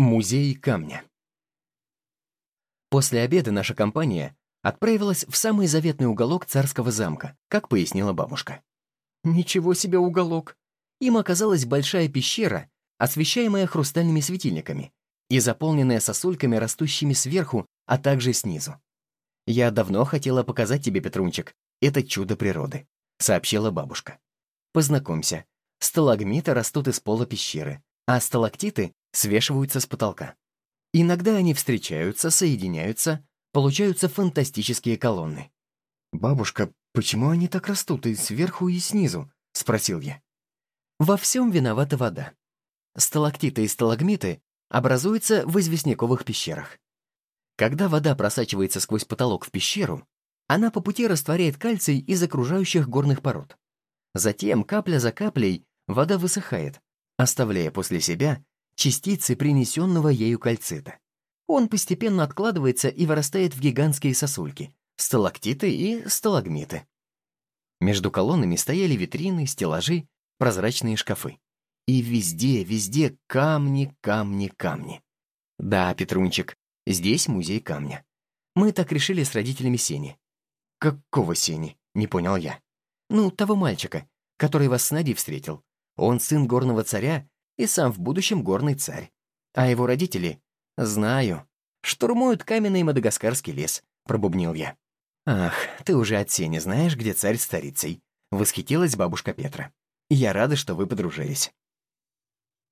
Музей камня. После обеда наша компания отправилась в самый заветный уголок царского замка, как пояснила бабушка. Ничего себе уголок! Им оказалась большая пещера, освещаемая хрустальными светильниками и заполненная сосульками, растущими сверху, а также снизу. «Я давно хотела показать тебе, Петрунчик, это чудо природы», — сообщила бабушка. «Познакомься, сталагмиты растут из пола пещеры, а сталактиты свешиваются с потолка. Иногда они встречаются, соединяются, получаются фантастические колонны. «Бабушка, почему они так растут и сверху, и снизу?» — спросил я. Во всем виновата вода. Сталактиты и сталагмиты образуются в известняковых пещерах. Когда вода просачивается сквозь потолок в пещеру, она по пути растворяет кальций из окружающих горных пород. Затем, капля за каплей, вода высыхает, оставляя после себя частицы принесенного ею кальцита. Он постепенно откладывается и вырастает в гигантские сосульки, сталактиты и сталагмиты. Между колоннами стояли витрины, стеллажи, прозрачные шкафы. И везде, везде камни, камни, камни. Да, Петрунчик, здесь музей камня. Мы так решили с родителями Сени. Какого Сени? Не понял я. Ну, того мальчика, который вас с Надей встретил. Он сын горного царя и сам в будущем горный царь. А его родители, знаю, штурмуют каменный мадагаскарский лес, пробубнил я. Ах, ты уже от сени знаешь, где царь с царицей, восхитилась бабушка Петра. Я рада, что вы подружились.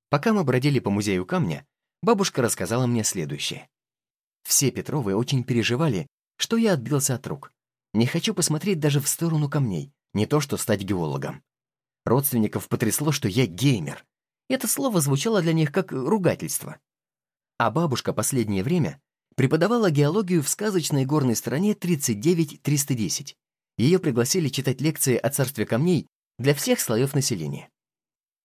Пока мы бродили по музею камня, бабушка рассказала мне следующее. Все Петровы очень переживали, что я отбился от рук. Не хочу посмотреть даже в сторону камней, не то что стать геологом. Родственников потрясло, что я геймер. Это слово звучало для них как ругательство. А бабушка последнее время преподавала геологию в сказочной горной стране 39310. Ее пригласили читать лекции о царстве камней для всех слоев населения.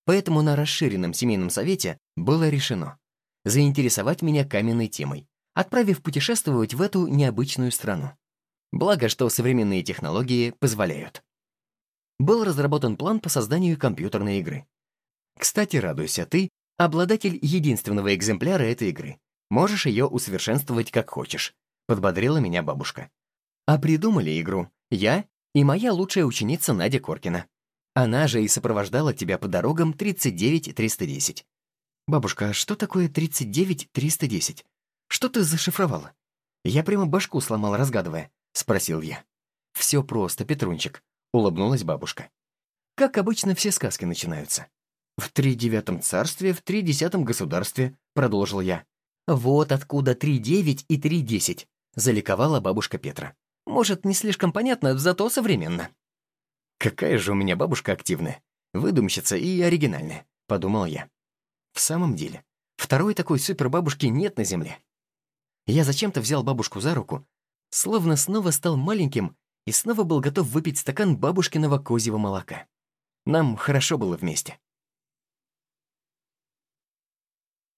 Поэтому на расширенном семейном совете было решено заинтересовать меня каменной темой, отправив путешествовать в эту необычную страну. Благо, что современные технологии позволяют. Был разработан план по созданию компьютерной игры. Кстати, радуйся, ты — обладатель единственного экземпляра этой игры. Можешь ее усовершенствовать как хочешь», — подбодрила меня бабушка. А придумали игру я и моя лучшая ученица Надя Коркина. Она же и сопровождала тебя по дорогам 39310. «Бабушка, а что такое 39310? Что ты зашифровала?» «Я прямо башку сломал, разгадывая», — спросил я. «Все просто, Петрунчик», — улыбнулась бабушка. «Как обычно все сказки начинаются. «В тридевятом царстве, в тридесятом государстве», — продолжил я. «Вот откуда три девять и три десять», — заликовала бабушка Петра. «Может, не слишком понятно, зато современно». «Какая же у меня бабушка активная, выдумщица и оригинальная», — подумал я. В самом деле, второй такой супербабушки нет на земле. Я зачем-то взял бабушку за руку, словно снова стал маленьким и снова был готов выпить стакан бабушкиного козьего молока. Нам хорошо было вместе.